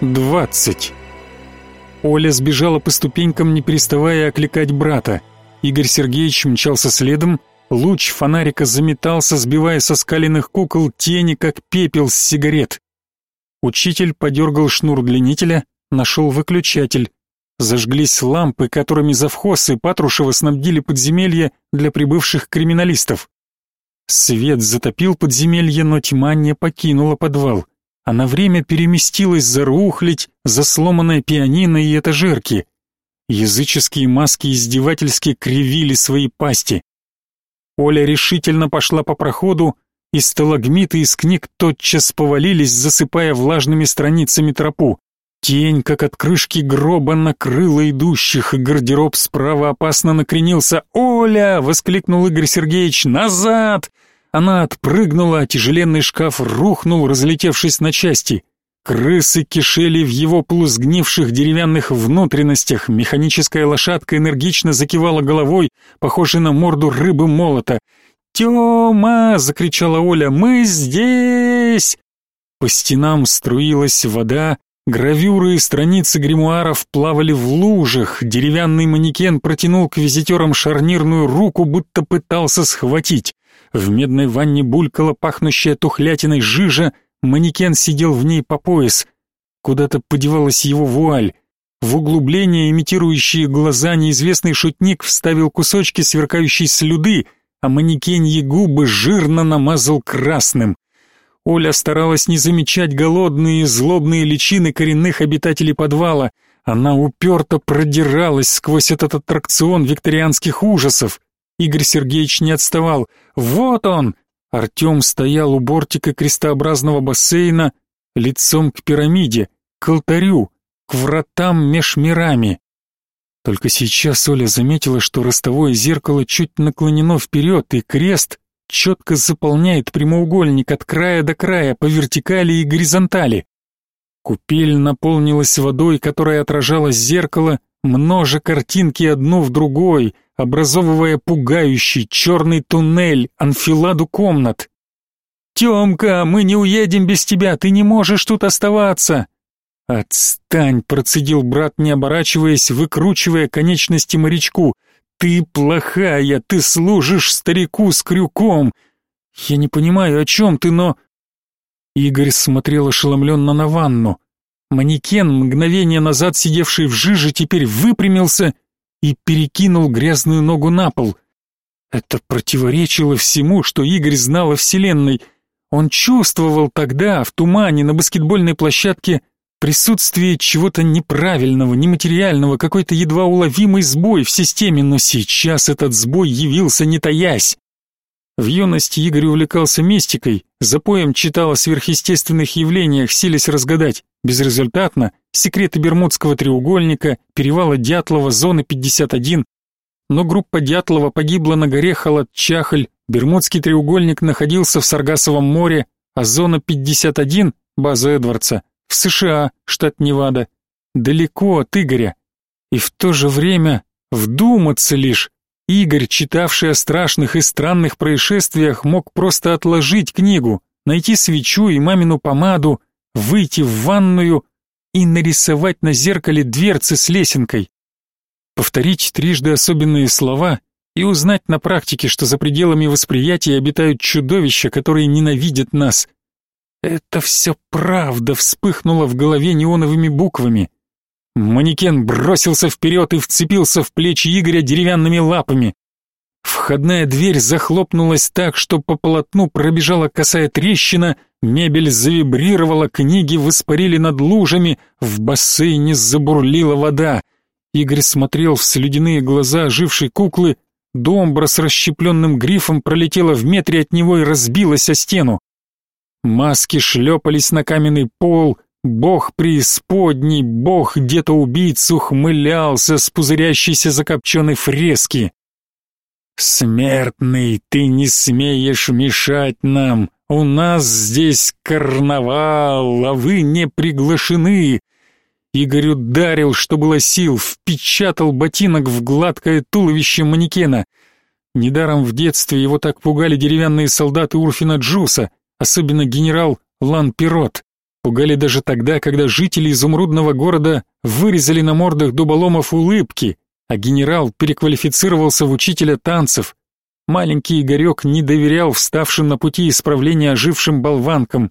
20. Оля сбежала по ступенькам, не переставая окликать брата. Игорь Сергеевич мчался следом, луч фонарика заметался, сбивая со скаленных кукол тени, как пепел с сигарет. Учитель подергал шнур длиннителя, нашел выключатель. Зажглись лампы, которыми завхоз и Патрушева снабдили подземелье для прибывших криминалистов. Свет затопил подземелье, но тьма не покинула подвал. Она время переместилась за рухлядь, за сломанное пианино и этажерки. Языческие маски издевательски кривили свои пасти. Оля решительно пошла по проходу, и сталагмиты из книг тотчас повалились, засыпая влажными страницами тропу. Тень, как от крышки гроба, накрыла идущих, гардероб справа опасно накренился. «Оля!» — воскликнул Игорь Сергеевич. «Назад!» Она отпрыгнула, а тяжеленный шкаф рухнул, разлетевшись на части. Крысы кишели в его полусгнивших деревянных внутренностях. Механическая лошадка энергично закивала головой, похожей на морду рыбы молота. «Тёма!» — закричала Оля. «Мы здесь!» По стенам струилась вода, гравюры и страницы гримуаров плавали в лужах, деревянный манекен протянул к визитерам шарнирную руку, будто пытался схватить. В медной ванне булькала пахнущая тухлятиной жижа, манекен сидел в ней по пояс. Куда-то подевалась его вуаль. В углубление, имитирующие глаза, неизвестный шутник вставил кусочки сверкающей слюды, а манекеньи губы жирно намазал красным. Оля старалась не замечать голодные и злобные личины коренных обитателей подвала. Она уперто продиралась сквозь этот аттракцион викторианских ужасов. Игорь Сергеевич не отставал. «Вот он!» Артем стоял у бортика крестообразного бассейна, лицом к пирамиде, к алтарю, к вратам меж мирами. Только сейчас Оля заметила, что ростовое зеркало чуть наклонено вперед, и крест четко заполняет прямоугольник от края до края по вертикали и горизонтали. Купель наполнилась водой, которая отражала зеркало, множа картинки одну в другой — образовывая пугающий черный туннель, анфиладу комнат. «Темка, мы не уедем без тебя, ты не можешь тут оставаться!» «Отстань!» — процедил брат, не оборачиваясь, выкручивая конечности морячку. «Ты плохая, ты служишь старику с крюком!» «Я не понимаю, о чем ты, но...» Игорь смотрел ошеломленно на ванну. Манекен, мгновение назад сидевший в жиже, теперь выпрямился и перекинул грязную ногу на пол. Это противоречило всему, что Игорь знал о Вселенной. Он чувствовал тогда, в тумане, на баскетбольной площадке, присутствие чего-то неправильного, нематериального, какой-то едва уловимый сбой в системе, но сейчас этот сбой явился не таясь. В юности Игорь увлекался мистикой, запоем читал о сверхъестественных явлениях, силясь разгадать. Безрезультатно. Секреты Бермудского треугольника, перевала Дятлова, зоны 51. Но группа Дятлова погибла на горе Халат-Чахль, Бермудский треугольник находился в Саргасовом море, а зона 51, база Эдвардса, в США, штат Невада. Далеко от Игоря. И в то же время вдуматься лишь, Игорь, читавший о страшных и странных происшествиях, мог просто отложить книгу, найти свечу и мамину помаду, выйти в ванную и нарисовать на зеркале дверцы с лесенкой. Повторить трижды особенные слова и узнать на практике, что за пределами восприятия обитают чудовища, которые ненавидят нас. Это все правда вспыхнуло в голове неоновыми буквами. Манекен бросился вперед и вцепился в плечи Игоря деревянными лапами. Входная дверь захлопнулась так, что по полотну пробежала косая трещина, мебель завибрировала, книги воспарили над лужами, в бассейне забурлила вода. Игорь смотрел в слюдяные глаза ожившей куклы, домбра с расщепленным грифом пролетела в метре от него и разбилась о стену. Маски шлепались на каменный пол, Бог преисподней, бог где-то убийц ухмылялся с пузырящейся закопченной фрески. «Смертный, ты не смеешь мешать нам! У нас здесь карнавал, а вы не приглашены!» Игорь ударил, что было сил, впечатал ботинок в гладкое туловище манекена. Недаром в детстве его так пугали деревянные солдаты Урфина Джуса, особенно генерал Лан Пирот. Пугали даже тогда, когда жители изумрудного города вырезали на мордах дуболомов улыбки, а генерал переквалифицировался в учителя танцев. Маленький Игорек не доверял вставшим на пути исправления ожившим болванкам.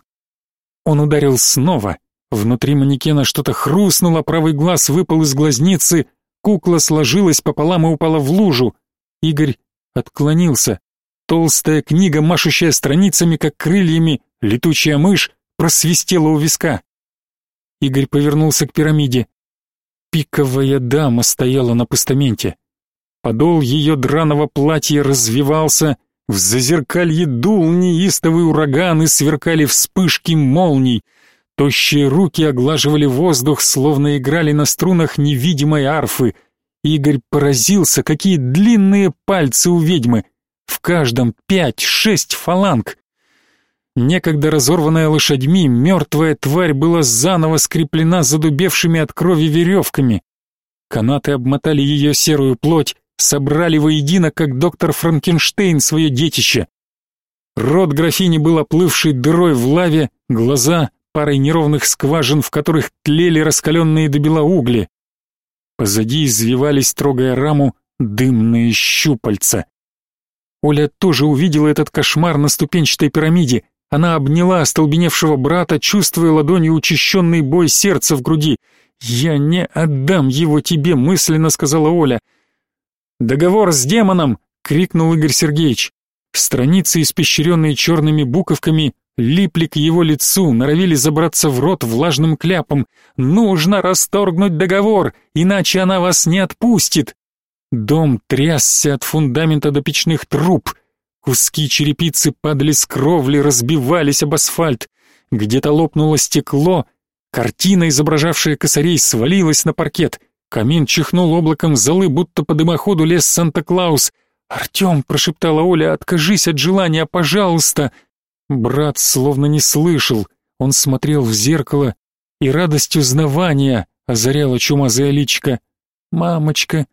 Он ударил снова. Внутри манекена что-то хрустнуло, правый глаз выпал из глазницы, кукла сложилась пополам и упала в лужу. Игорь отклонился. Толстая книга, машущая страницами, как крыльями, летучая мышь, просвистела у виска. Игорь повернулся к пирамиде. Пиковая дама стояла на постаменте. Подол ее драного платья развивался, в зазеркалье дул неистовый ураган и сверкали вспышки молний. Тощие руки оглаживали воздух, словно играли на струнах невидимой арфы. Игорь поразился, какие длинные пальцы у ведьмы — в каждом пять-шесть фаланг. Некогда разорванная лошадьми, мертвая тварь была заново скреплена задубевшими от крови веревками. Канаты обмотали ее серую плоть, собрали воедино, как доктор Франкенштейн, свое детище. Рот графини был оплывший дырой в лаве, глаза парой неровных скважин, в которых тлели раскаленные до бела угли. Позади извивались, трогая раму, дымные щупальца. Оля тоже увидела этот кошмар на ступенчатой пирамиде. Она обняла остолбеневшего брата, чувствуя ладонью учащенный бой сердца в груди. «Я не отдам его тебе», — мысленно сказала Оля. «Договор с демоном!» — крикнул Игорь Сергеевич. Страницы, испещренные черными буковками, липли к его лицу, норовили забраться в рот влажным кляпом. «Нужно расторгнуть договор, иначе она вас не отпустит!» Дом трясся от фундамента до печных труб. Куски черепицы падали с кровли, разбивались об асфальт. Где-то лопнуло стекло. Картина, изображавшая косарей, свалилась на паркет. Камин чихнул облаком золы, будто по дымоходу лез Санта-Клаус. «Артем!» — прошептала Оля, — «откажись от желания, пожалуйста!» Брат словно не слышал. Он смотрел в зеркало, и радость узнавания озаряла чумазая личка. «Мамочка!»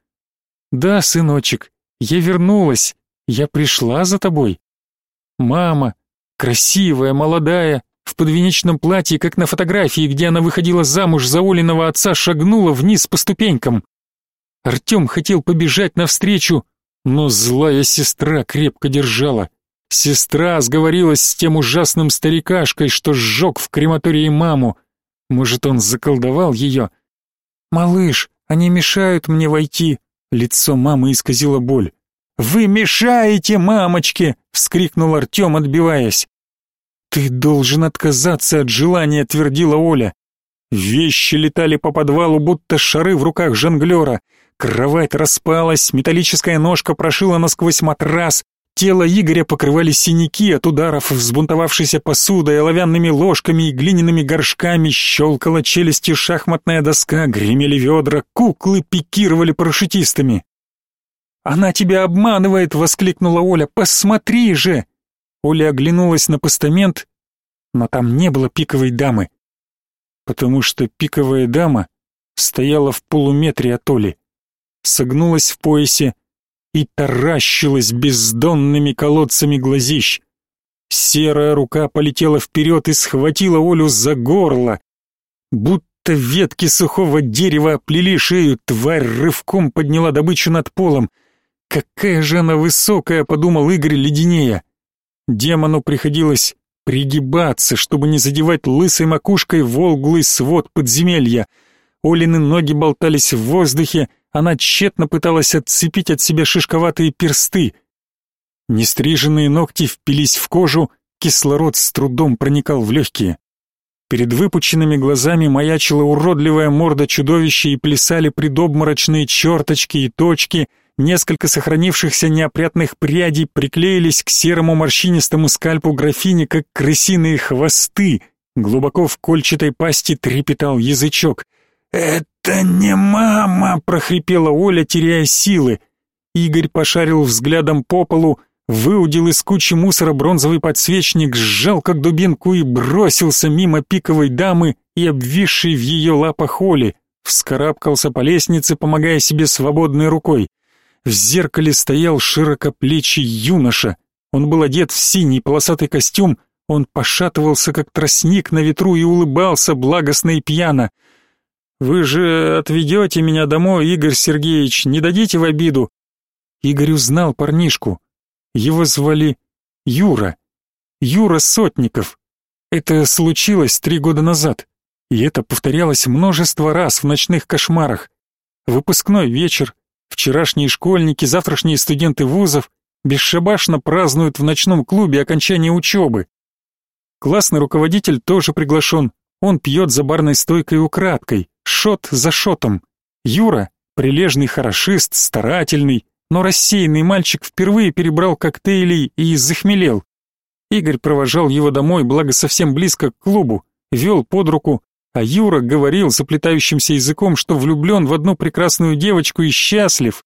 «Да, сыночек, я вернулась, я пришла за тобой». Мама, красивая, молодая, в подвенечном платье, как на фотографии, где она выходила замуж за Олиного отца, шагнула вниз по ступенькам. Артем хотел побежать навстречу, но злая сестра крепко держала. Сестра сговорилась с тем ужасным старикашкой, что сжег в крематории маму. Может, он заколдовал ее? «Малыш, они мешают мне войти», Лицо мамы исказило боль. «Вы мешаете мамочке!» — вскрикнул Артем, отбиваясь. «Ты должен отказаться от желания», — твердила Оля. Вещи летали по подвалу, будто шары в руках жонглера. Кровать распалась, металлическая ножка прошила насквозь матрас, тело Игоря покрывали синяки от ударов взбунтовавшейся посудой, оловянными ложками и глиняными горшками, щелкала челюстью шахматная доска, гремели ведра, куклы пикировали парашютистами. «Она тебя обманывает!» — воскликнула Оля. «Посмотри же!» Оля оглянулась на постамент, но там не было пиковой дамы, потому что пиковая дама стояла в полуметре от Оли, согнулась в поясе, и таращилась бездонными колодцами глазищ. Серая рука полетела вперед и схватила Олю за горло. Будто ветки сухого дерева оплели шею, тварь рывком подняла добычу над полом. «Какая же она высокая!» — подумал Игорь леденея. Демону приходилось пригибаться, чтобы не задевать лысой макушкой волглый свод подземелья. Олины ноги болтались в воздухе, она тщетно пыталась отцепить от себя шишковатые персты. Нестриженные ногти впились в кожу, кислород с трудом проникал в легкие. Перед выпученными глазами маячила уродливая морда чудовища и плясали предобморочные черточки и точки, несколько сохранившихся неопрятных прядей приклеились к серому морщинистому скальпу графини, как крысиные хвосты. Глубоко в кольчатой пасти трепетал язычок. «Это не мама!» — прохрипела Оля, теряя силы. Игорь пошарил взглядом по полу, выудил из кучи мусора бронзовый подсвечник, сжал как дубинку и бросился мимо пиковой дамы и обвисшей в ее лапах Оли, вскарабкался по лестнице, помогая себе свободной рукой. В зеркале стоял широкоплечий юноша. Он был одет в синий полосатый костюм, Он пошатывался, как тростник на ветру, и улыбался благостно и пьяно. «Вы же отведете меня домой, Игорь Сергеевич, не дадите в обиду?» Игорь узнал парнишку. Его звали Юра. Юра Сотников. Это случилось три года назад. И это повторялось множество раз в ночных кошмарах. Выпускной вечер, вчерашние школьники, завтрашние студенты вузов бесшабашно празднуют в ночном клубе окончание учебы. Классный руководитель тоже приглашен. Он пьет за барной стойкой украдкой, шот за шотом. Юра, прилежный хорошист, старательный, но рассеянный мальчик впервые перебрал коктейли и захмелел. Игорь провожал его домой, благо совсем близко к клубу, вел под руку, а Юра говорил заплетающимся языком, что влюблен в одну прекрасную девочку и счастлив.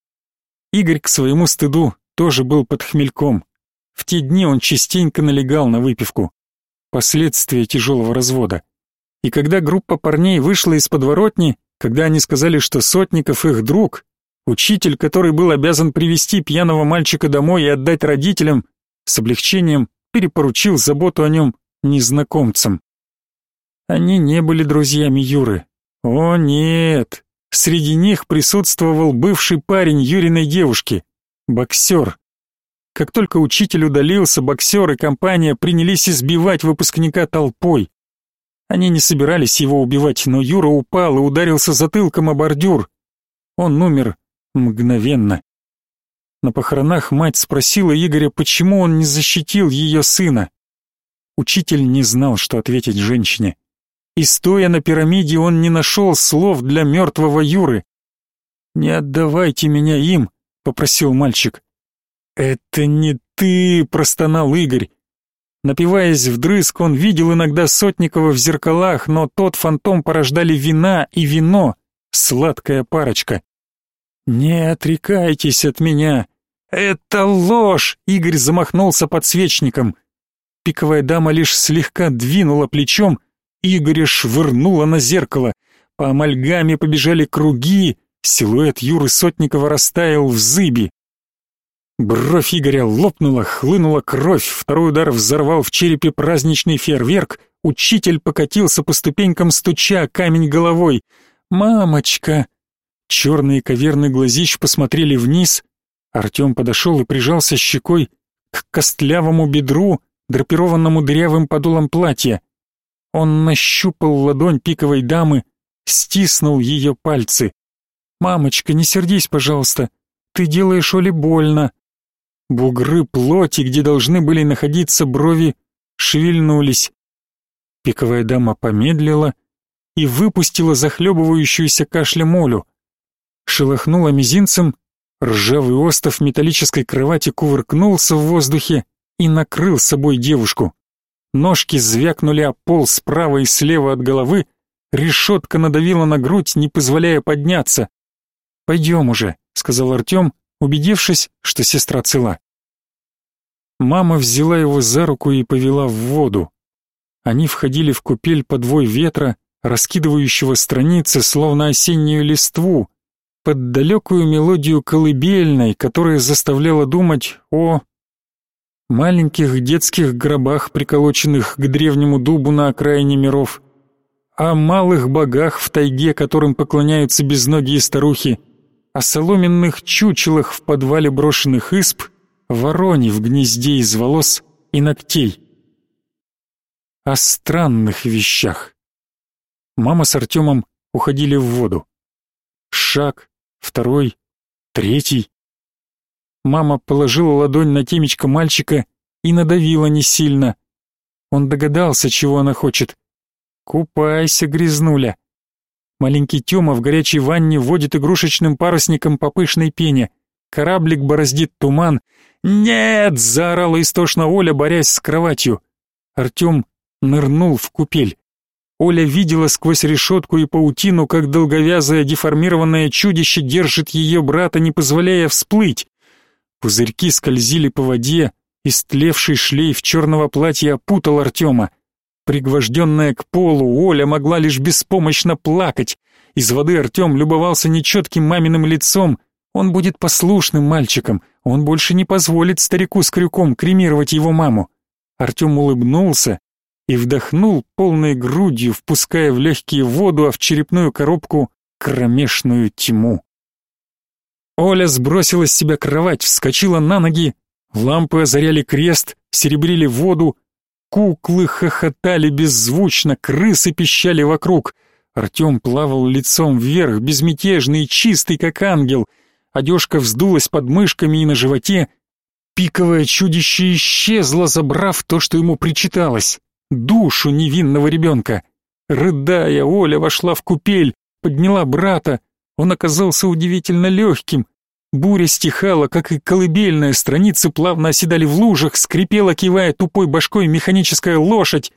Игорь к своему стыду тоже был под хмельком. В те дни он частенько налегал на выпивку. Последствия тяжелого развода. И когда группа парней вышла из подворотни, когда они сказали, что Сотников их друг, учитель, который был обязан привести пьяного мальчика домой и отдать родителям, с облегчением перепоручил заботу о нем незнакомцам. Они не были друзьями Юры. О нет! Среди них присутствовал бывший парень Юриной девушки, боксер. Как только учитель удалился, боксер и компания принялись избивать выпускника толпой. Они не собирались его убивать, но Юра упал и ударился затылком о бордюр. Он умер мгновенно. На похоронах мать спросила Игоря, почему он не защитил ее сына. Учитель не знал, что ответить женщине и стоя на пирамиде он не нашел слов для мертвого Юры. «Не отдавайте меня им», — попросил мальчик. «Это не ты», — простонал Игорь. Напиваясь вдрызг, он видел иногда Сотникова в зеркалах, но тот фантом порождали вина и вино, сладкая парочка. «Не отрекайтесь от меня!» «Это ложь!» — Игорь замахнулся подсвечником. Пиковая дама лишь слегка двинула плечом, Игоря швырнуло на зеркало. По амальгаме побежали круги, силуэт Юры Сотникова растаял в зыби. Бровь Игоря лопнула, хлынула кровь, второй удар взорвал в черепе праздничный фейерверк, учитель покатился по ступенькам, стуча камень головой. «Мамочка!» Черные каверны глазищ посмотрели вниз. Артем подошел и прижался щекой к костлявому бедру, драпированному дырявым подолом платья. Он нащупал ладонь пиковой дамы, стиснул ее пальцы. «Мамочка, не сердись, пожалуйста. Ты делаешь Оле больно». Бугры плоти, где должны были находиться брови, шевельнулись. Пиковая дама помедлила и выпустила захлебывающуюся кашлем Олю. Шелохнула мизинцем, ржавый остов металлической кровати кувыркнулся в воздухе и накрыл собой девушку. Ножки звякнули о пол справа и слева от головы, решетка надавила на грудь, не позволяя подняться. «Пойдем уже», — сказал Артем, убедившись, что сестра цела. Мама взяла его за руку и повела в воду. Они входили в купель под вой ветра, раскидывающего страницы, словно осеннюю листву, под далекую мелодию колыбельной, которая заставляла думать о маленьких детских гробах, приколоченных к древнему дубу на окраине миров, о малых богах в тайге, которым поклоняются безногие старухи, о соломенных чучелах в подвале брошенных исп, вороне в гнезде из волос и ногтей. О странных вещах. Мама с Артемом уходили в воду. Шаг, второй, третий. Мама положила ладонь на темечко мальчика и надавила не сильно. Он догадался, чего она хочет. «Купайся, грязнуля!» Маленький Тёма в горячей ванне водит игрушечным парусником по пышной пене. Кораблик бороздит туман. «Нет!» — заорала истошно Оля, борясь с кроватью. Артём нырнул в купель. Оля видела сквозь решетку и паутину, как долговязое деформированное чудище держит ее брата, не позволяя всплыть. Пузырьки скользили по воде, истлевший шлейф черного платья опутал Артема. Пригвожденная к полу, Оля могла лишь беспомощно плакать. Из воды Артем любовался нечетким маминым лицом. Он будет послушным мальчиком, он больше не позволит старику с крюком кремировать его маму. Артем улыбнулся и вдохнул полной грудью, впуская в легкие воду, а в черепную коробку кромешную тьму. Оля сбросила с себя кровать, вскочила на ноги, лампы озаряли крест, серебрили воду, куклы хохотали беззвучно, крысы пищали вокруг. Артем плавал лицом вверх, безмятежный и чистый, как ангел. Одежка вздулась под мышками и на животе. Пиковое чудище исчезло, забрав то, что ему причиталось душу невинного ребенка. Рыдая, Оля вошла в купель, подняла брата. Он оказался удивительно легким. Буря стихала, как и колыбельная, страницы плавно оседали в лужах, скрипела, кивая тупой башкой механическая лошадь.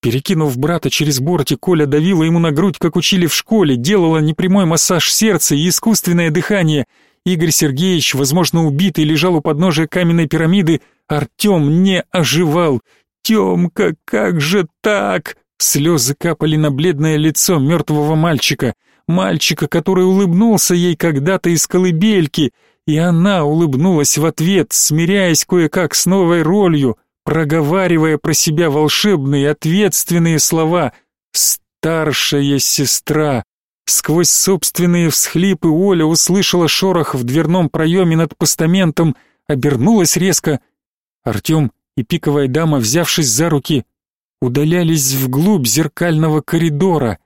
Перекинув брата через бортик, Коля давила ему на грудь, как учили в школе, делала непрямой массаж сердца и искусственное дыхание. Игорь Сергеевич, возможно, убитый, лежал у подножия каменной пирамиды. Артем не оживал. «Темка, как же так?» Слезы капали на бледное лицо мертвого мальчика, мальчика, который улыбнулся ей когда-то из колыбельки, и она улыбнулась в ответ, смиряясь кое-как с новой ролью, проговаривая про себя волшебные ответственные слова «старшая сестра». Сквозь собственные всхлипы Оля услышала шорох в дверном проеме над постаментом, обернулась резко. Артем и пиковая дама, взявшись за руки, удалялись вглубь зеркального коридора.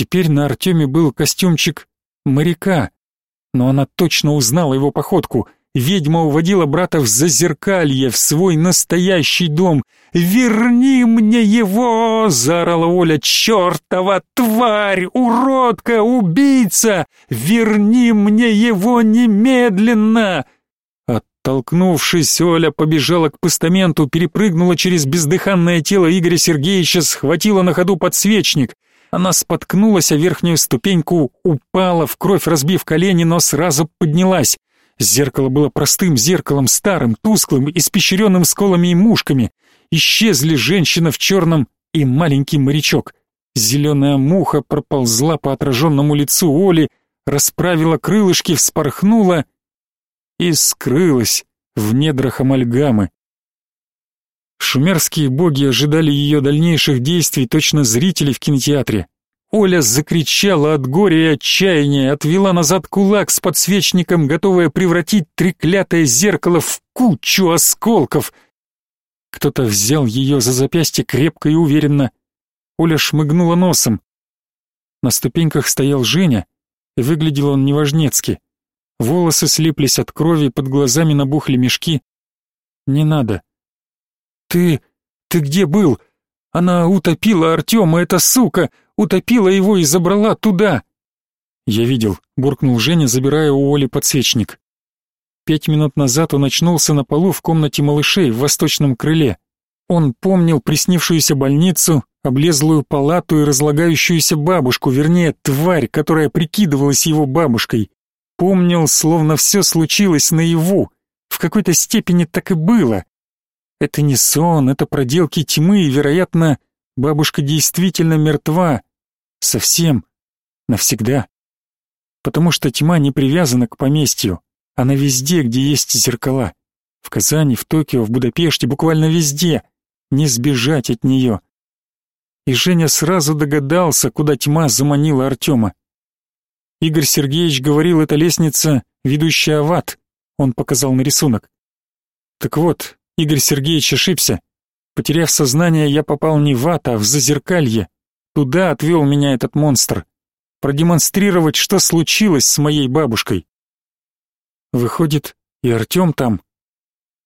Теперь на Артеме был костюмчик моряка, но она точно узнала его походку. Ведьма уводила брата в зазеркалье, в свой настоящий дом. «Верни мне его!» — заорала Оля. «Чертова тварь! Уродка! Убийца! Верни мне его немедленно!» Толкнувшись, Оля побежала к постаменту, перепрыгнула через бездыханное тело Игоря Сергеевича, схватила на ходу подсвечник. Она споткнулась о верхнюю ступеньку, упала, в кровь разбив колени, но сразу поднялась. Зеркало было простым зеркалом, старым, тусклым, испещренным сколами и мушками. Исчезли женщина в черном и маленький морячок. Зеленая муха проползла по отраженному лицу Оли, расправила крылышки, вспорхнула — и скрылась в недрах амальгамы. Шумерские боги ожидали ее дальнейших действий, точно зрители в кинотеатре. Оля закричала от горя и отчаяния, отвела назад кулак с подсвечником, готовая превратить треклятое зеркало в кучу осколков. Кто-то взял ее за запястье крепко и уверенно. Оля шмыгнула носом. На ступеньках стоял Женя, выглядел он неважнецки. Волосы слиплись от крови, под глазами набухли мешки. «Не надо». «Ты... ты где был? Она утопила Артема, эта сука! Утопила его и забрала туда!» «Я видел», — буркнул Женя, забирая у Оли подсвечник. Пять минут назад он очнулся на полу в комнате малышей в восточном крыле. Он помнил приснившуюся больницу, облезлую палату и разлагающуюся бабушку, вернее, тварь, которая прикидывалась его бабушкой. Помнил, словно все случилось наяву. В какой-то степени так и было. Это не сон, это проделки тьмы, и, вероятно, бабушка действительно мертва. Совсем. Навсегда. Потому что тьма не привязана к поместью. Она везде, где есть зеркала. В Казани, в Токио, в Будапеште, буквально везде. Не сбежать от нее. И Женя сразу догадался, куда тьма заманила Артема. Игорь Сергеевич говорил, это лестница, ведущая в ад. Он показал на рисунок. Так вот, Игорь Сергеевич ошибся. Потеряв сознание, я попал не в ад, а в зазеркалье. Туда отвел меня этот монстр. Продемонстрировать, что случилось с моей бабушкой. Выходит, и Артем там.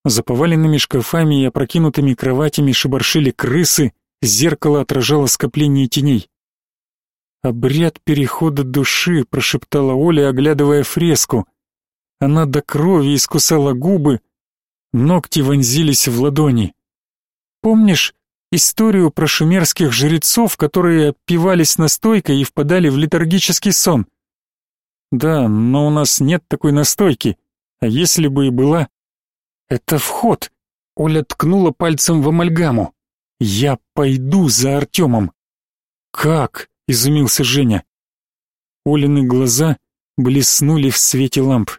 За поваленными шкафами и опрокинутыми кроватями шебаршили крысы, зеркало отражало скопление теней. «Обряд перехода души», — прошептала Оля, оглядывая фреску. Она до крови искусала губы, ногти вонзились в ладони. «Помнишь историю про шумерских жрецов, которые опивались настойкой и впадали в летаргический сон?» «Да, но у нас нет такой настойки, а если бы и была...» «Это вход», — Оля ткнула пальцем в амальгаму. «Я пойду за Артемом». «Как?» — изумился Женя. Олины глаза блеснули в свете ламп.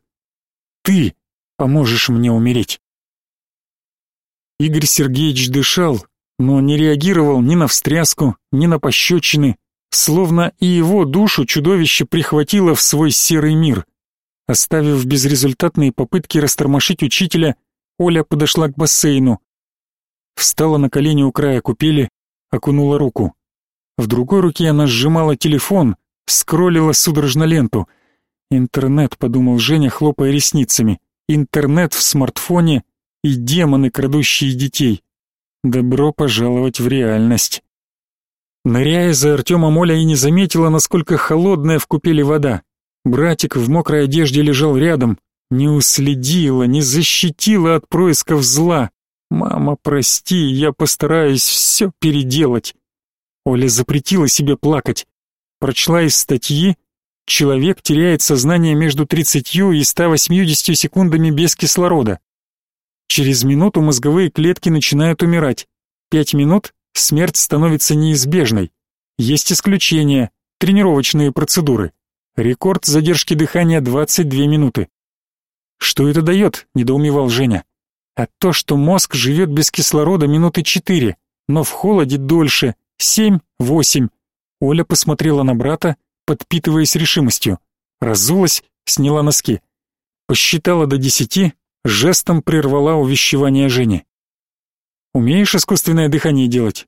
«Ты поможешь мне умереть». Игорь Сергеевич дышал, но не реагировал ни на встряску, ни на пощечины, словно и его душу чудовище прихватило в свой серый мир. Оставив безрезультатные попытки растормошить учителя, Оля подошла к бассейну. Встала на колени у края купели, окунула руку. В другой руке она сжимала телефон, скроллила судорожно ленту. «Интернет», — подумал Женя, хлопая ресницами. «Интернет в смартфоне и демоны, крадущие детей. Добро пожаловать в реальность». Ныряя за Артемом, Оля и не заметила, насколько холодная в купели вода. Братик в мокрой одежде лежал рядом, не уследила, не защитила от происков зла. «Мама, прости, я постараюсь все переделать». Оля запретила себе плакать. Прочла из статьи «Человек теряет сознание между 30 и 180 секундами без кислорода». Через минуту мозговые клетки начинают умирать. Пять минут смерть становится неизбежной. Есть исключения, тренировочные процедуры. Рекорд задержки дыхания 22 минуты. Что это дает? недоумевал Женя. А то, что мозг живет без кислорода минуты четыре, но в холоде дольше, семь-восемь. Оля посмотрела на брата, подпитываясь решимостью. Разулась, сняла носки. Посчитала до десяти, жестом прервала увещевание Жени. Умеешь искусственное дыхание делать?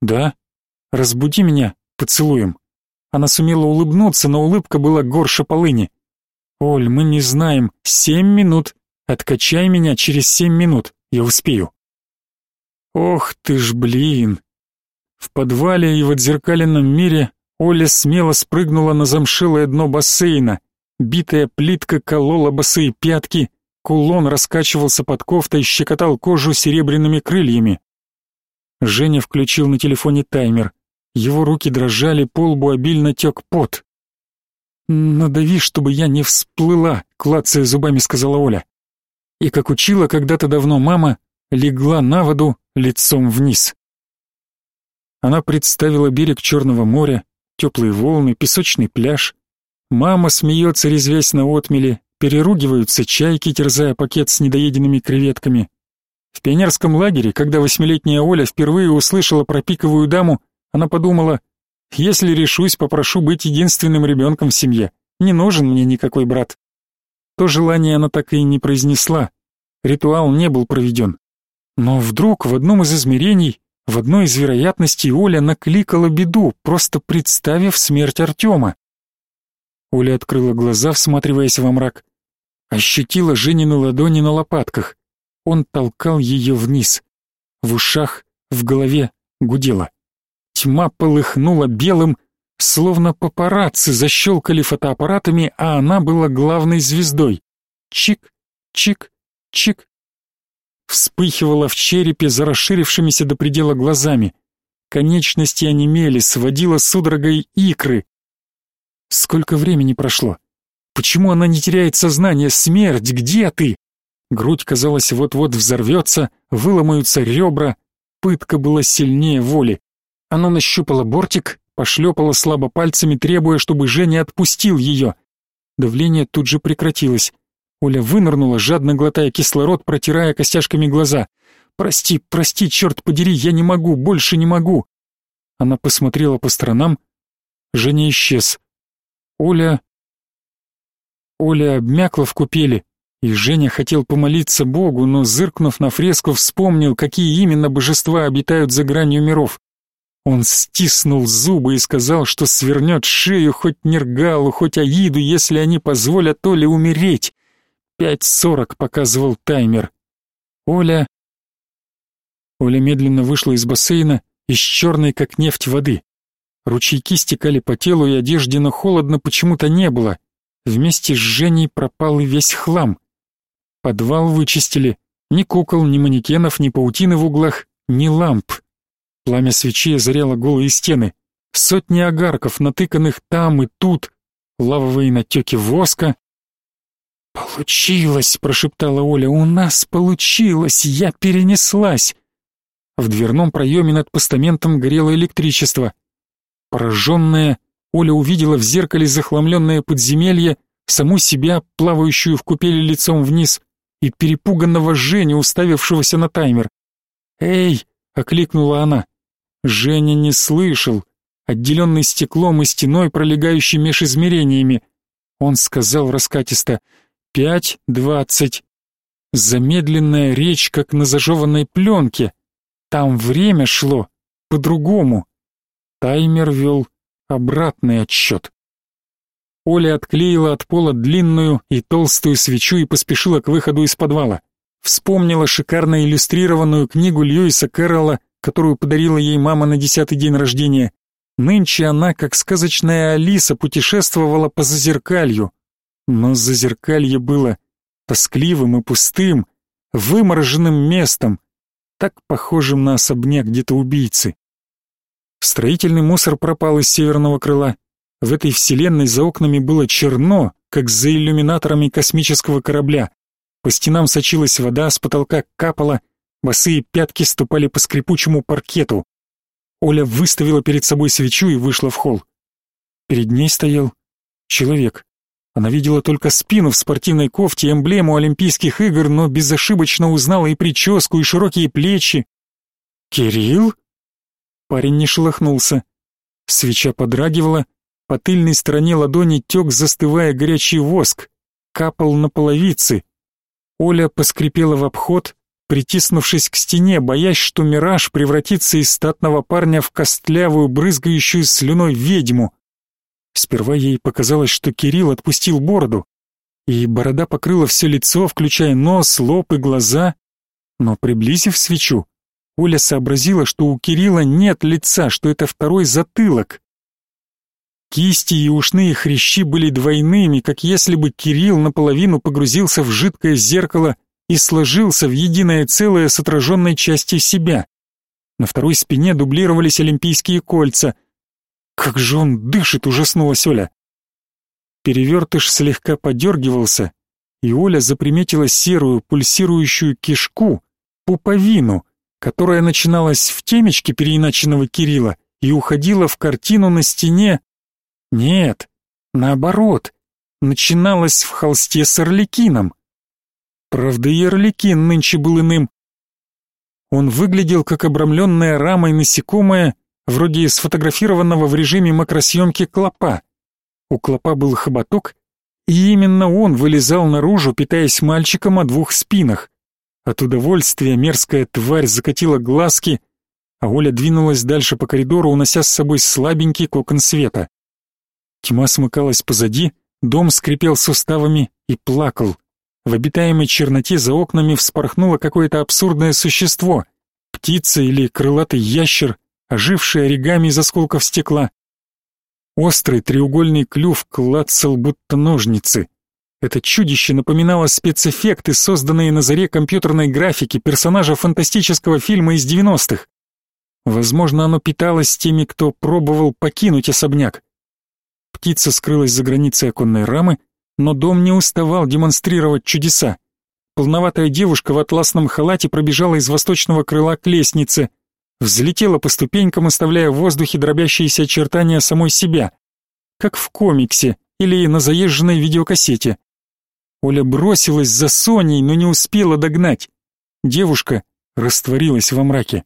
Да. Разбуди меня, поцелуем. Она сумела улыбнуться, но улыбка была горше полыни. Оль, мы не знаем. Семь минут. Откачай меня через семь минут. Я успею. Ох ты ж, блин. В подвале и в отзеркаленном мире Оля смело спрыгнула на замшилое дно бассейна. Битая плитка колола босые пятки, Кулон раскачивался под кофтой, щекотал кожу серебряными крыльями. Женя включил на телефоне таймер. Его руки дрожали, по лбу обильно тек пот. «Надави, чтобы я не всплыла», — клацая зубами сказала Оля. И, как учила когда-то давно мама, легла на воду лицом вниз. Она представила берег Черного моря, теплые волны, песочный пляж. Мама смеется, резвясь на отмеле, Переругиваются чайки, терзая пакет с недоеденными креветками. В пионерском лагере, когда восьмилетняя Оля впервые услышала про пиковую даму, она подумала, если решусь, попрошу быть единственным ребенком в семье. Не нужен мне никакой брат. То желание она так и не произнесла. Ритуал не был проведен. Но вдруг в одном из измерений, в одной из вероятностей Оля накликала беду, просто представив смерть Артема. Оля открыла глаза, всматриваясь во мрак. Ощутила Женины ладони на лопатках. Он толкал ее вниз. В ушах, в голове гудело. Тьма полыхнула белым, словно папарацци защелкали фотоаппаратами, а она была главной звездой. Чик, чик, чик. Вспыхивала в черепе за расширившимися до предела глазами. Конечности онемели, сводила судорогой икры. Сколько времени прошло? Почему она не теряет сознание? Смерть, где ты? Грудь, казалось, вот-вот взорвется, выломаются ребра. Пытка была сильнее воли. Она нащупала бортик, пошлепала слабо пальцами, требуя, чтобы Женя отпустил ее. Давление тут же прекратилось. Оля вынырнула, жадно глотая кислород, протирая костяшками глаза. «Прости, прости, черт подери, я не могу, больше не могу!» Она посмотрела по сторонам. Женя исчез. Оля... Оля обмякла в купели, и Женя хотел помолиться Богу, но, зыркнув на фреску, вспомнил, какие именно божества обитают за гранью миров. Он стиснул зубы и сказал, что свернет шею хоть Нергалу, хоть Аиду, если они позволят Оле умереть. Пять сорок показывал таймер. Оля... Оля медленно вышла из бассейна, из черной, как нефть, воды. Ручейки стекали по телу и одежде, но холодно почему-то не было. Вместе с Женей пропал и весь хлам. Подвал вычистили. Ни кукол, ни манекенов, ни паутины в углах, ни ламп. Пламя свечи озаряло голые стены. Сотни огарков, натыканных там и тут. Лавовые натеки воска. «Получилось!» — прошептала Оля. «У нас получилось! Я перенеслась!» В дверном проеме над постаментом горело электричество — Пораженная, Оля увидела в зеркале захламленное подземелье, саму себя, плавающую в купели лицом вниз, и перепуганного Женю, уставившегося на таймер. «Эй!» — окликнула она. Женя не слышал, отделенный стеклом и стеной, пролегающей меж измерениями. Он сказал раскатисто «Пять двадцать». Замедленная речь, как на зажеванной пленке. Там время шло по-другому. Таймер вел обратный отсчет. Оля отклеила от пола длинную и толстую свечу и поспешила к выходу из подвала. Вспомнила шикарно иллюстрированную книгу Льюиса Кэрролла, которую подарила ей мама на десятый день рождения. Нынче она, как сказочная Алиса, путешествовала по зазеркалью. Но зазеркалье было тоскливым и пустым, вымороженным местом, так похожим на особняк где-то убийцы. Строительный мусор пропал из северного крыла. В этой вселенной за окнами было черно, как за иллюминаторами космического корабля. По стенам сочилась вода, с потолка капала, босые пятки ступали по скрипучему паркету. Оля выставила перед собой свечу и вышла в холл. Перед ней стоял человек. Она видела только спину в спортивной кофте, эмблему Олимпийских игр, но безошибочно узнала и прическу, и широкие плечи. «Кирилл?» Парень не шелохнулся. Свеча подрагивала, по тыльной стороне ладони тек, застывая горячий воск, капал на половицы. Оля поскрипела в обход, притиснувшись к стене, боясь, что мираж превратится из статного парня в костлявую, брызгающую слюной ведьму. Сперва ей показалось, что Кирилл отпустил бороду, и борода покрыла все лицо, включая нос, лоб и глаза. Но приблизив свечу, Оля сообразила, что у Кирилла нет лица, что это второй затылок. Кисти и ушные хрящи были двойными, как если бы Кирилл наполовину погрузился в жидкое зеркало и сложился в единое целое с отраженной частью себя. На второй спине дублировались олимпийские кольца. «Как же он дышит!» — ужаснулась Оля. Перевертыш слегка подергивался, и Оля заприметила серую пульсирующую кишку, пуповину, которая начиналась в темечке переиначенного Кирилла и уходила в картину на стене нет, наоборот, начиналось в холсте с Орликином. Правда, и Орликин нынче был иным. Он выглядел как обрамленная рамой насекомое, вроде сфотографированного в режиме макросъемки клопа. У клопа был хоботок, и именно он вылезал наружу, питаясь мальчиком о двух спинах. От удовольствия мерзкая тварь закатила глазки, а Оля двинулась дальше по коридору, унося с собой слабенький кокон света. Тьма смыкалась позади, дом скрипел суставами и плакал. В обитаемой черноте за окнами вспорхнуло какое-то абсурдное существо, птица или крылатый ящер, оживший оригами из осколков стекла. Острый треугольный клюв клацал, будто ножницы. Это чудище напоминало спецэффекты, созданные на заре компьютерной графики персонажа фантастического фильма из 90-х. Возможно, оно питалось теми, кто пробовал покинуть особняк. Птица скрылась за границей оконной рамы, но дом не уставал демонстрировать чудеса. Полноватая девушка в атласном халате пробежала из восточного крыла к лестнице, взлетела по ступенькам, оставляя в воздухе дробящиеся очертания самой себя, как в комиксе или на заезженной видеокассете. Оля бросилась за Соней, но не успела догнать. Девушка растворилась во мраке.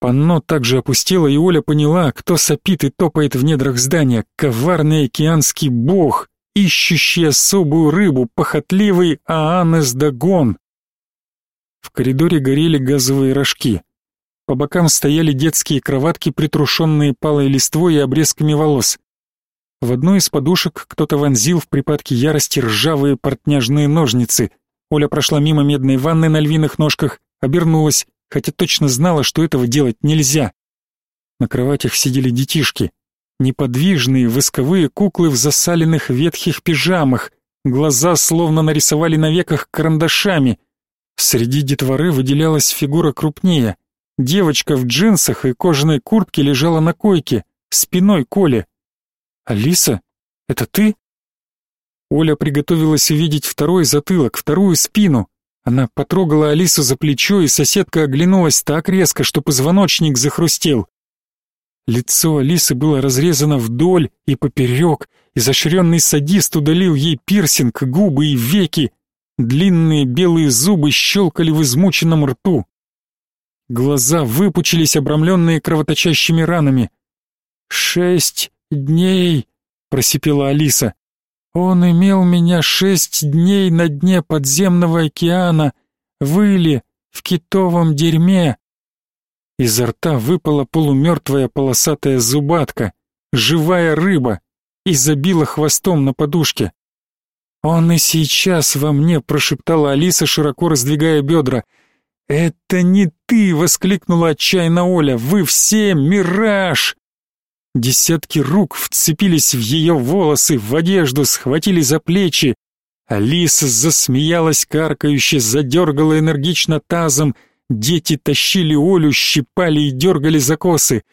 Панно также опустело, и Оля поняла, кто сопит и топает в недрах здания. Коварный океанский бог, ищущий особую рыбу, похотливый Аанес Дагон. В коридоре горели газовые рожки. По бокам стояли детские кроватки, притрушенные палой листвой и обрезками волос. В одну из подушек кто-то вонзил в припадке ярости ржавые портняжные ножницы. Оля прошла мимо медной ванны на львиных ножках, обернулась хотя точно знала, что этого делать нельзя. На кроватях сидели детишки, неподвижные восковые куклы в засаленных ветхих пижамах, глаза словно нарисовали на веках карандашами. Среди детворы выделялась фигура крупнее. Девочка в джинсах и кожаной куртке лежала на койке, спиной Коле. «Алиса, это ты?» Оля приготовилась увидеть второй затылок, вторую спину. Она потрогала Алису за плечо, и соседка оглянулась так резко, что позвоночник захрустел. Лицо Алисы было разрезано вдоль и поперек, изощренный садист удалил ей пирсинг, губы и веки. Длинные белые зубы щелкали в измученном рту. Глаза выпучились, обрамленные кровоточащими ранами. «Шесть дней!» — просипела Алиса. «Он имел меня шесть дней на дне подземного океана, выли в китовом дерьме!» Изо рта выпала полумертвая полосатая зубатка, живая рыба, и забила хвостом на подушке. «Он и сейчас во мне!» — прошептала Алиса, широко раздвигая бедра. «Это не ты!» — воскликнула отчаянно Оля. «Вы все мираж!» Десятки рук вцепились в ее волосы, в одежду, схватили за плечи. Алиса засмеялась каркающе, задергала энергично тазом. Дети тащили Олю, щипали и дергали за косы.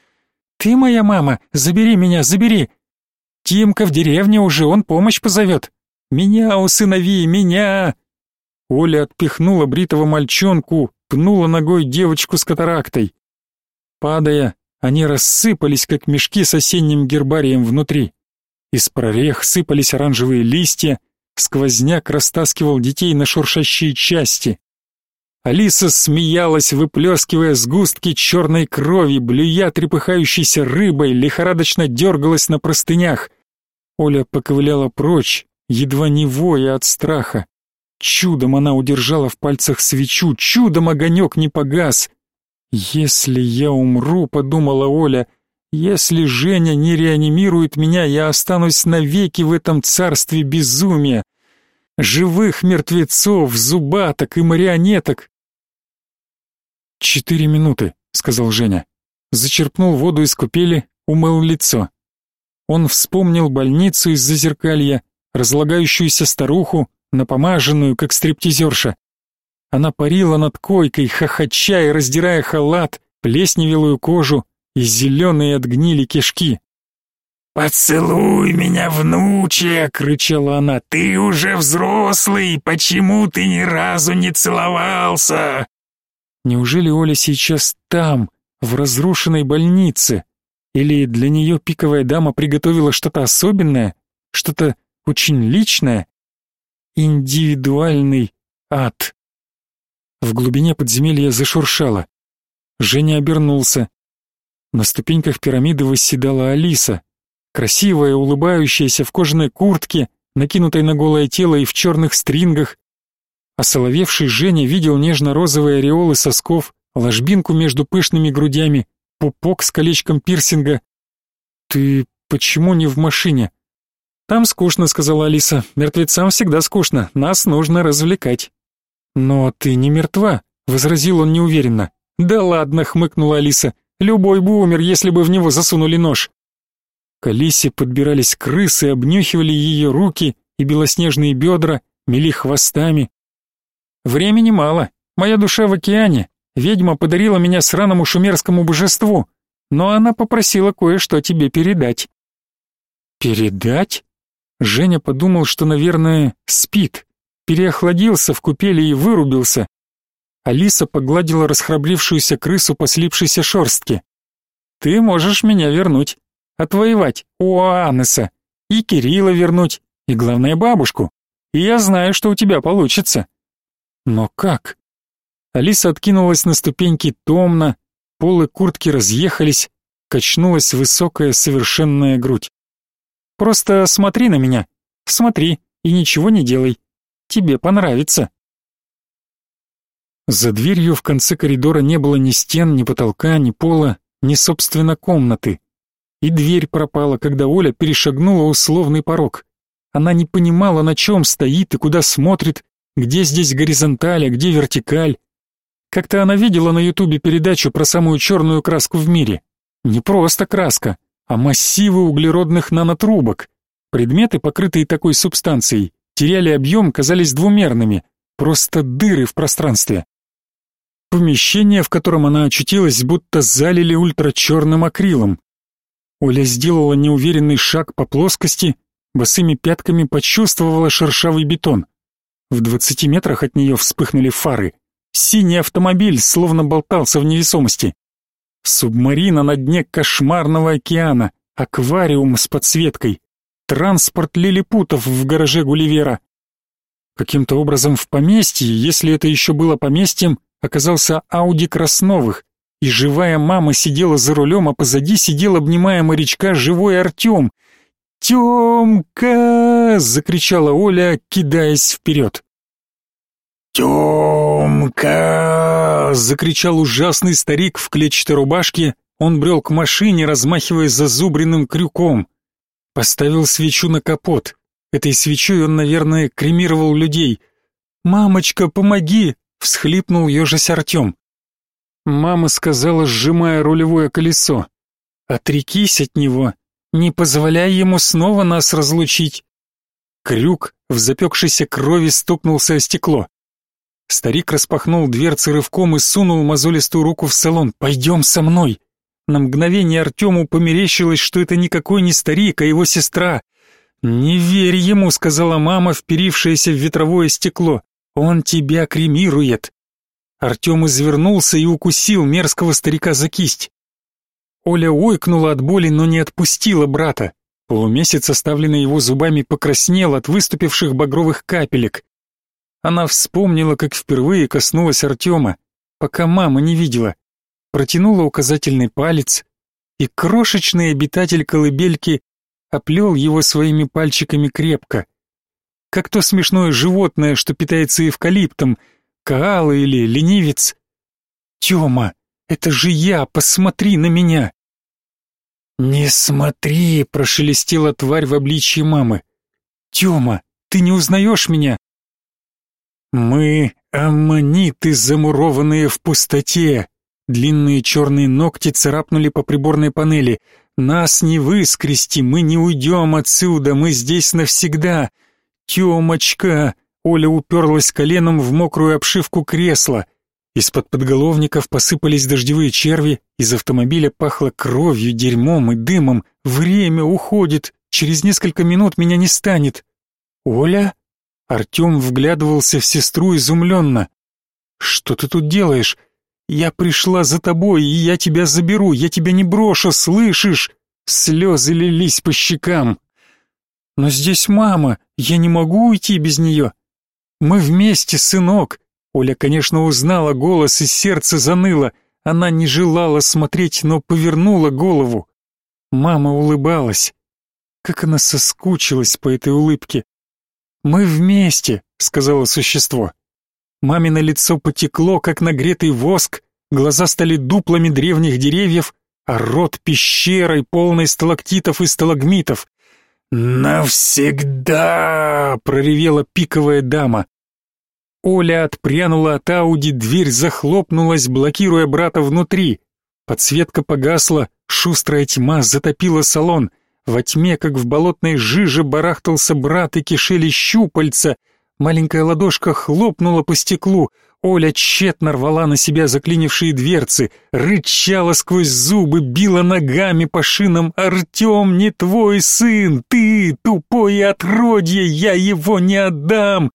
«Ты моя мама! Забери меня, забери!» «Тимка в деревне уже, он помощь позовет!» «Меня усынови, меня!» Оля отпихнула бритого мальчонку, пнула ногой девочку с катарактой. Падая, они рассыпались, как мешки с осенним гербарием внутри. Из прорех сыпались оранжевые листья, сквозняк растаскивал детей на шуршащие части. Алиса смеялась, выплескивая сгустки черной крови, блюя трепыхающейся рыбой, лихорадочно дергалась на простынях. Оля поковыляла прочь, едва не воя от страха. Чудом она удержала в пальцах свечу, чудом огонек не погас. «Если я умру», — подумала Оля, — «если Женя не реанимирует меня, я останусь навеки в этом царстве безумия. Живых мертвецов, зубаток и марионеток, «Четыре минуты», — сказал Женя. Зачерпнул воду из купели, умыл лицо. Он вспомнил больницу из зазеркалья, разлагающуюся старуху, напомаженную, как стриптизерша. Она парила над койкой, хохоча и раздирая халат, плесневелую кожу и зеленые от гнили кишки. «Поцелуй меня, внучек!» — кричала она. «Ты уже взрослый, почему ты ни разу не целовался?» Неужели Оля сейчас там, в разрушенной больнице? Или для нее пиковая дама приготовила что-то особенное, что-то очень личное? Индивидуальный ад. В глубине подземелья зашуршало. Женя обернулся. На ступеньках пирамиды восседала Алиса, красивая, улыбающаяся в кожаной куртке, накинутой на голое тело и в черных стрингах, Осоловевший Женя видел нежно-розовые ореолы сосков, ложбинку между пышными грудями, пупок с колечком пирсинга. «Ты почему не в машине?» «Там скучно», — сказала Алиса. «Мертвецам всегда скучно, нас нужно развлекать». «Но ты не мертва», — возразил он неуверенно. «Да ладно», — хмыкнула Алиса. «Любой бы умер, если бы в него засунули нож». К Алисе подбирались крысы, обнюхивали ее руки и белоснежные бедра, мели хвостами, Времени мало. Моя душа в океане. Ведьма подарила меня сраному шумерскому божеству, но она попросила кое-что тебе передать. Передать? Женя подумал, что, наверное, спит. Переохладился в купели и вырубился. Алиса погладила расхраблившуюся крысу по слипшейся шерстке. Ты можешь меня вернуть, отвоевать у Анеса, и Кирилла вернуть, и главное бабушку. И я знаю, что у тебя получится. Но как? Алиса откинулась на ступеньки томно, полы куртки разъехались, качнулась высокая совершенная грудь. Просто смотри на меня, смотри и ничего не делай. Тебе понравится. За дверью в конце коридора не было ни стен, ни потолка, ни пола, ни собственно комнаты. И дверь пропала, когда Оля перешагнула условный порог. Она не понимала, на чем стоит и куда смотрит, где здесь горизонталь, а где вертикаль? Как-то она видела на ютубе передачу про самую черную краску в мире. Не просто краска, а массивы углеродных нанотрубок. Предметы, покрытые такой субстанцией, теряли объем, казались двумерными, просто дыры в пространстве. Помещение, в котором она очутилась, будто залили ультрачерным акрилом. Оля сделала неуверенный шаг по плоскости, босыми пятками почувствовала шершавый бетон. В двадцати метрах от нее вспыхнули фары. Синий автомобиль словно болтался в невесомости. Субмарина на дне кошмарного океана, аквариум с подсветкой, транспорт лилипутов в гараже Гулливера. Каким-то образом в поместье, если это еще было поместьем, оказался Ауди Красновых, и живая мама сидела за рулем, а позади сидел, обнимая морячка, живой Артем. «Темка!» — закричала Оля, кидаясь вперед. «Темка!» — закричал ужасный старик в клетчатой рубашке. Он брел к машине, размахивая зазубренным крюком. Поставил свечу на капот. Этой свечой он, наверное, кремировал людей. «Мамочка, помоги!» — всхлипнул ежась Артем. Мама сказала, сжимая рулевое колесо. «Отрекись от него, не позволяй ему снова нас разлучить». Крюк в запекшейся крови стукнулся о стекло. Старик распахнул дверцы рывком и сунул мозолистую руку в салон. «Пойдем со мной!» На мгновение Артему померещилось, что это никакой не старик, а его сестра. «Не верь ему», — сказала мама, вперившаяся в ветровое стекло. «Он тебя кремирует». Артем извернулся и укусил мерзкого старика за кисть. Оля ойкнула от боли, но не отпустила брата. Полумесяц, оставленный его зубами, покраснел от выступивших багровых капелек. Она вспомнила, как впервые коснулась Артема, пока мама не видела. Протянула указательный палец, и крошечный обитатель колыбельки оплел его своими пальчиками крепко. Как то смешное животное, что питается эвкалиптом, каала или ленивец. «Тема, это же я, посмотри на меня!» «Не смотри!» — прошелестела тварь в обличье мамы. «Тема, ты не узнаешь меня?» Мы аммониты, замурованные в пустоте. Длинные черные ногти царапнули по приборной панели. Нас не выскрести, мы не уйдем отсюда, мы здесь навсегда. Тёмочка! Оля уперлась коленом в мокрую обшивку кресла. Из-под подголовников посыпались дождевые черви, из автомобиля пахло кровью, дерьмом и дымом. Время уходит, через несколько минут меня не станет. Оля? Артем вглядывался в сестру изумленно. «Что ты тут делаешь? Я пришла за тобой, и я тебя заберу, я тебя не брошу, слышишь?» Слезы лились по щекам. «Но здесь мама, я не могу уйти без нее. Мы вместе, сынок». Оля, конечно, узнала голос, и сердце заныло. Она не желала смотреть, но повернула голову. Мама улыбалась. Как она соскучилась по этой улыбке. «Мы вместе», — сказала существо. Мамино лицо потекло, как нагретый воск, глаза стали дуплами древних деревьев, а рот пещерой, полной сталактитов и сталагмитов. «Навсегда!» — проревела пиковая дама. Оля отпрянула от Ауди, дверь захлопнулась, блокируя брата внутри. Подсветка погасла, шустрая тьма затопила салон — во тьме, как в болотной жиже, барахтался брат и кишели щупальца. Маленькая ладошка хлопнула по стеклу. Оля тщетно рвала на себя заклинившие дверцы, рычала сквозь зубы, била ногами по шинам. «Артем не твой сын! Ты, тупое отродье! Я его не отдам!»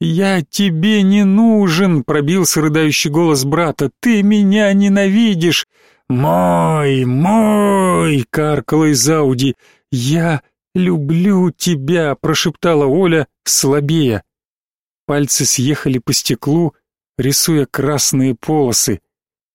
«Я тебе не нужен!» — пробился рыдающий голос брата. «Ты меня ненавидишь! «Мой, мой!» — каркала из Ауди. «Я люблю тебя!» — прошептала Оля, слабея. Пальцы съехали по стеклу, рисуя красные полосы.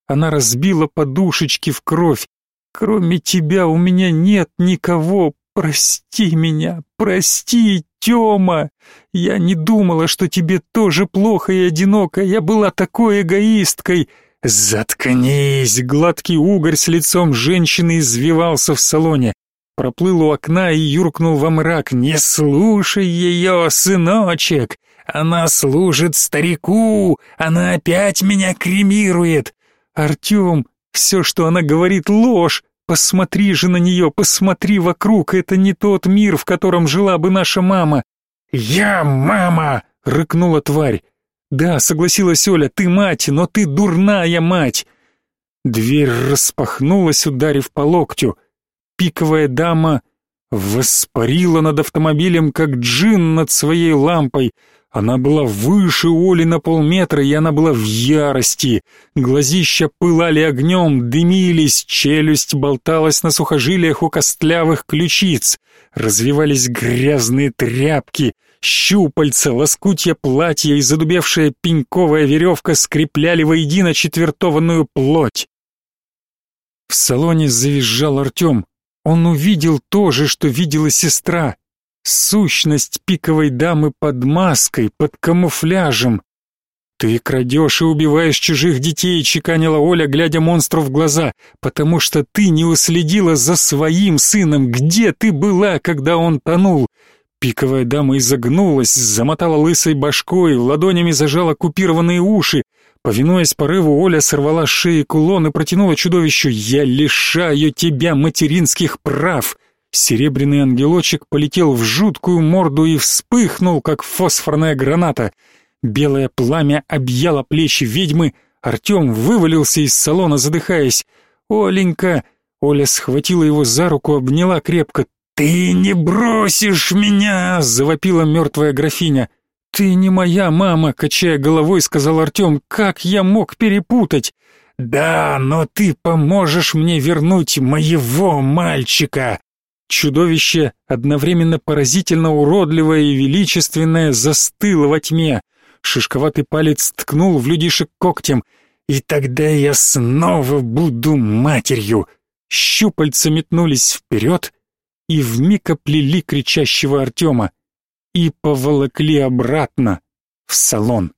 Она разбила подушечки в кровь. «Кроме тебя у меня нет никого. Прости меня, прости, Тёма! Я не думала, что тебе тоже плохо и одиноко. Я была такой эгоисткой!» «Заткнись!» Гладкий угорь с лицом женщины извивался в салоне. Проплыл у окна и юркнул во мрак. «Не слушай ее, сыночек! Она служит старику! Она опять меня кремирует!» «Артем, все, что она говорит, ложь! Посмотри же на нее, посмотри вокруг! Это не тот мир, в котором жила бы наша мама!» «Я мама!» — рыкнула тварь. «Да», — согласилась Оля, — «ты мать, но ты дурная мать!» Дверь распахнулась, ударив по локтю. Пиковая дама воспарила над автомобилем, как джин над своей лампой. Она была выше Оли на полметра, и она была в ярости. Глазища пылали огнем, дымились, челюсть болталась на сухожилиях у костлявых ключиц. Развивались грязные тряпки — Щупальца, лоскутья платья и задубевшая пеньковая веревка скрепляли воедино четвертованную плоть. В салоне завизжал Артем. Он увидел то же, что видела сестра. Сущность пиковой дамы под маской, под камуфляжем. «Ты крадешь и убиваешь чужих детей», — чеканила Оля, глядя монстру в глаза, «потому что ты не уследила за своим сыном. Где ты была, когда он тонул?» Пиковая дама изогнулась, замотала лысой башкой, ладонями зажала купированные уши. Повинуясь порыву, Оля сорвала с шеи кулон и протянула чудовищу «Я лишаю тебя материнских прав!» Серебряный ангелочек полетел в жуткую морду и вспыхнул, как фосфорная граната. Белое пламя объяло плечи ведьмы, Артем вывалился из салона, задыхаясь. «Оленька!» Оля схватила его за руку, обняла крепко. «Ты не бросишь меня!» — завопила мертвая графиня. «Ты не моя мама!» — качая головой, сказал Артем. «Как я мог перепутать?» «Да, но ты поможешь мне вернуть моего мальчика!» Чудовище, одновременно поразительно уродливое и величественное, застыло во тьме. Шишковатый палец ткнул в людишек когтем. «И тогда я снова буду матерью!» Щупальца метнулись вперед, и вмиг оплели кричащего Артема и поволокли обратно в салон.